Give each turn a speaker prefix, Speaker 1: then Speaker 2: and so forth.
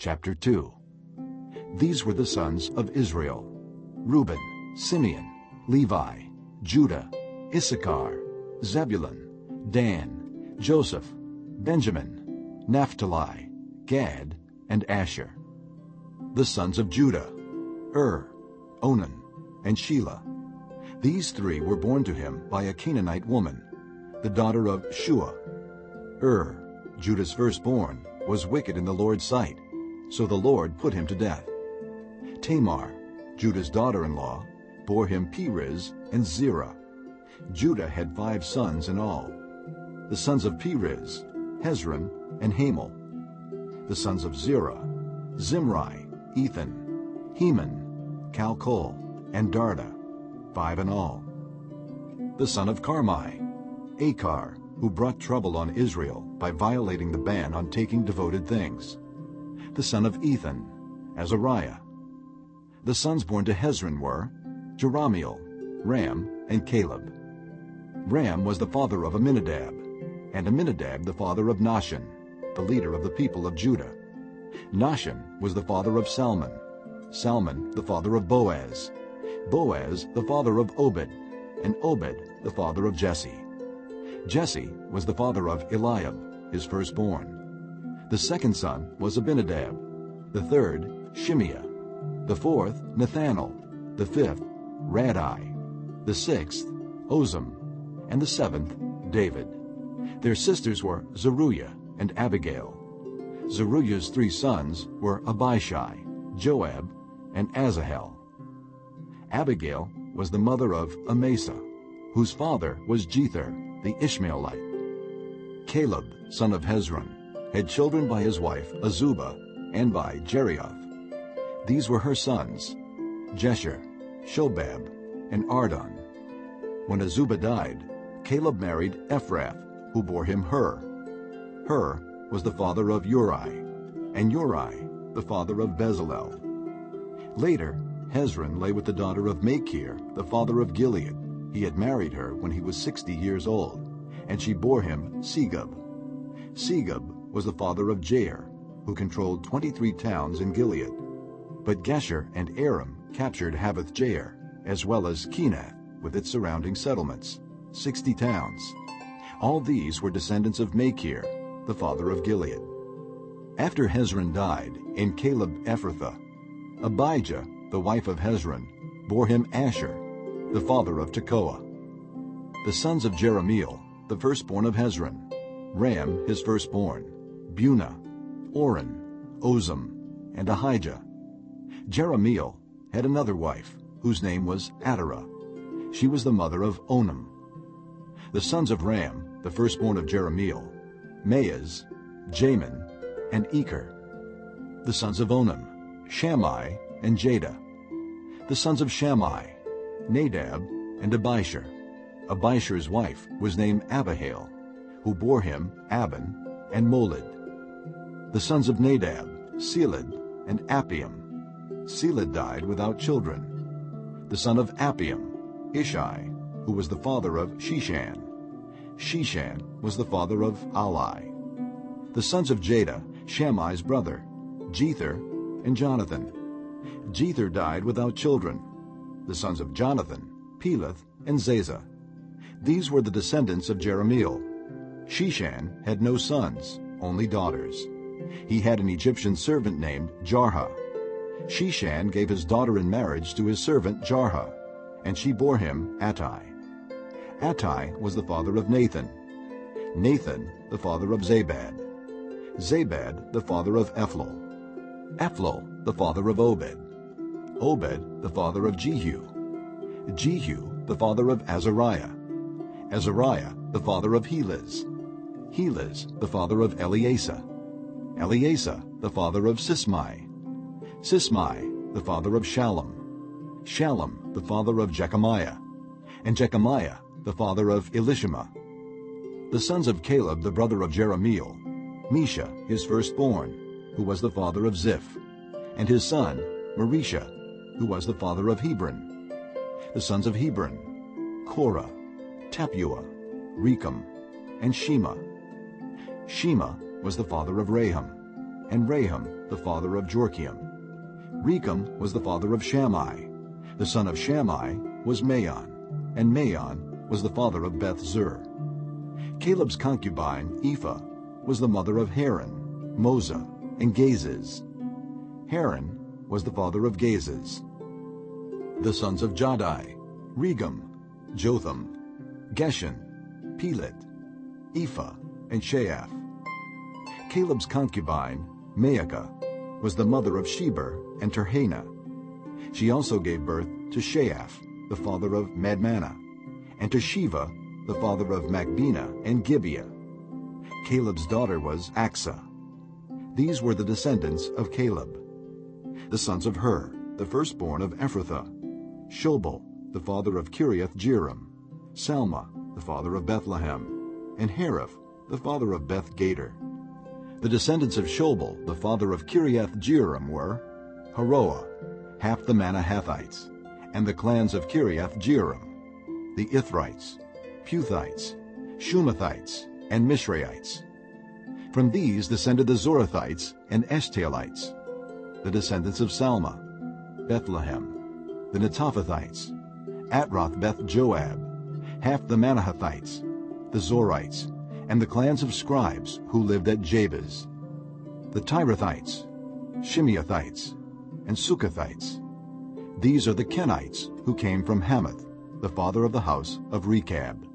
Speaker 1: Chapter 2 These were the sons of Israel, Reuben, Simeon, Levi, Judah, Issachar, Zebulun, Dan, Joseph, Benjamin, Naphtali, Gad, and Asher. The sons of Judah, Ur, Onan, and Shelah. These three were born to him by a Canaanite woman, the daughter of Shua. Ur, Judah's firstborn, was wicked in the Lord's sight, so the Lord put him to death. Tamar, Judah's daughter-in-law, bore him Perez and Zerah. Judah had five sons in all. The sons of Perez, Hezron, and Hamul. The sons of Zerah, Zimri, Ethan, Heman, Calcol, and Darda, five in all. The son of Carmi, Achar, who brought trouble on Israel by violating the ban on taking devoted things. The son of Ethan, Azariah. The sons born to Hezron were Jerahmeel, Ram, and Caleb. Ram was the father of Amminadab, and Amminadab the father of Nahshon, the leader of the people of Judah. Nahshon was the father of Salmon, Salmon the father of Boaz, Boaz the father of Obed, and Obed the father of Jesse. Jesse was the father of Eliab, his firstborn. The second son was Abinadab, the third Shimeah, the fourth Nethanel, the fifth Raddai, the sixth Ozem, and the seventh David. Their sisters were Zeruiah and Abigail. Zeruiah's three sons were Abishai, Joab, and Asahel. Abigail was the mother of Amasa, whose father was Jether, the Ishmaelite. Caleb, son of Hezron, had children by his wife Azubah and by Jerioth. These were her sons, Jesher, Shobab, and Ardon. When Azubah died, Caleb married Ephrath, who bore him Hur. Hur was the father of Uri, and Uri the father of Bezalel. Later, Hezron lay with the daughter of Machir, the father of Gilead. He had married her when he was sixty years old, and she bore him Segub. Segub was the father of Jair, who controlled 23 towns in Gilead. But Gesher and Aram captured Havvoth Jair, as well as Kenath with its surrounding settlements, 60 towns. All these were descendants of Machir, the father of Gilead. After Hezron died in Caleb Ephrathah, Abijah, the wife of Hezron, bore him Ashhur, the father of Tekoa. The sons of Jerahmeel, the firstborn of Hezron, Ram his firstborn, Bunah, Oren, Ozem, and Ahijah. Jerahmeel had another wife, whose name was Atarah. She was the mother of Onam. The sons of Ram, the firstborn of Jerahmeel, Maaz, Jamin, and Eker. The sons of Onam, Shammai and Jada. The sons of Shammai, Nadab and Abishur. Abishur's wife was named Abihail, who bore him Ahban and Molid. The sons of Nadab, Seled and Appaim. Seled died without children. The son of Appaim, Ishai, who was the father of Sheshan. Sheshan was the father of Ali. The sons of Jada, Shammai's brother, Jether and Jonathan. Jether died without children. The sons of Jonathan, Peleth and Zazah. These were the descendants of Jerahmeel. Sheshan had no sons, only daughters. He had an Egyptian servant named Jarha. Sheshan gave his daughter in marriage to his servant Jarha, and she bore him Attai. Attai was the father of Nathan. Nathan the father of Zabad. Zabad the father of Ephlal. Ephlal the father of Obed. Obed the father of Jehu. Jehu the father of Azariah. Azariah the father of Helez. Helez the father of Eleasah. Eleasah the father of Sismai. Sismai the father of Shallum. Shallum the father of Jekamiah. And Jekamiah the father of Elishama. The sons of Caleb the brother of Jerahmeel. Mesha, his firstborn, who was the father of Ziph. And his son Mareshah, who was the father of Hebron. The sons of Hebron, Korah, Tappuah, Rekem, and Shema. Shema was the father of Raham, and Raham, the father of Jorkeam. Rekam was the father of Shammai. The son of Shammai was Maon, and Maon was the father of Beth Zur. Caleb's concubine, Ephah, was the mother of Haran, Moza, and Gazez. Haran was the father of Gazez. The sons of Jahdai, Regem, Jotham, Geshan, Pelet, Ephah, and Sheaph. Caleb's concubine, Maacah, was the mother of Sheber and Tirhanah. She also gave birth to Sheaph, the father of Madmannah, and to Sheva, the father of Machbenah and Gibeah. Caleb's daughter was Achsah. These were the descendants of Caleb. The sons of Hur, the firstborn of Ephrathah, Shobal, the father of Kiriath Jearim, Salma, the father of Bethlehem, and Hareph, the father of Beth Gader. The descendants of Shobal, the father of Kiriath Jearim, were Haroeh, half the Manahathites, and the clans of Kiriath Jearim, the Ithrites, Puthites, Shumathites, and Mishraites. From these descended the Zorathites and Eshtaolites, the descendants of Salma, Bethlehem, the Netophathites, Atroth Beth Joab, half the Manahathites, the Zorites, and the clans of scribes who lived at Jabez, the Tirathites, Shimeathites, and Sucathites. These are the Kenites who came from Hamath, the father of the house of Rechab.